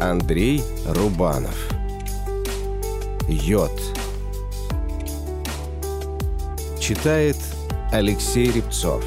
Андрей Рубанов. Йод. Читает Алексей Рябцов.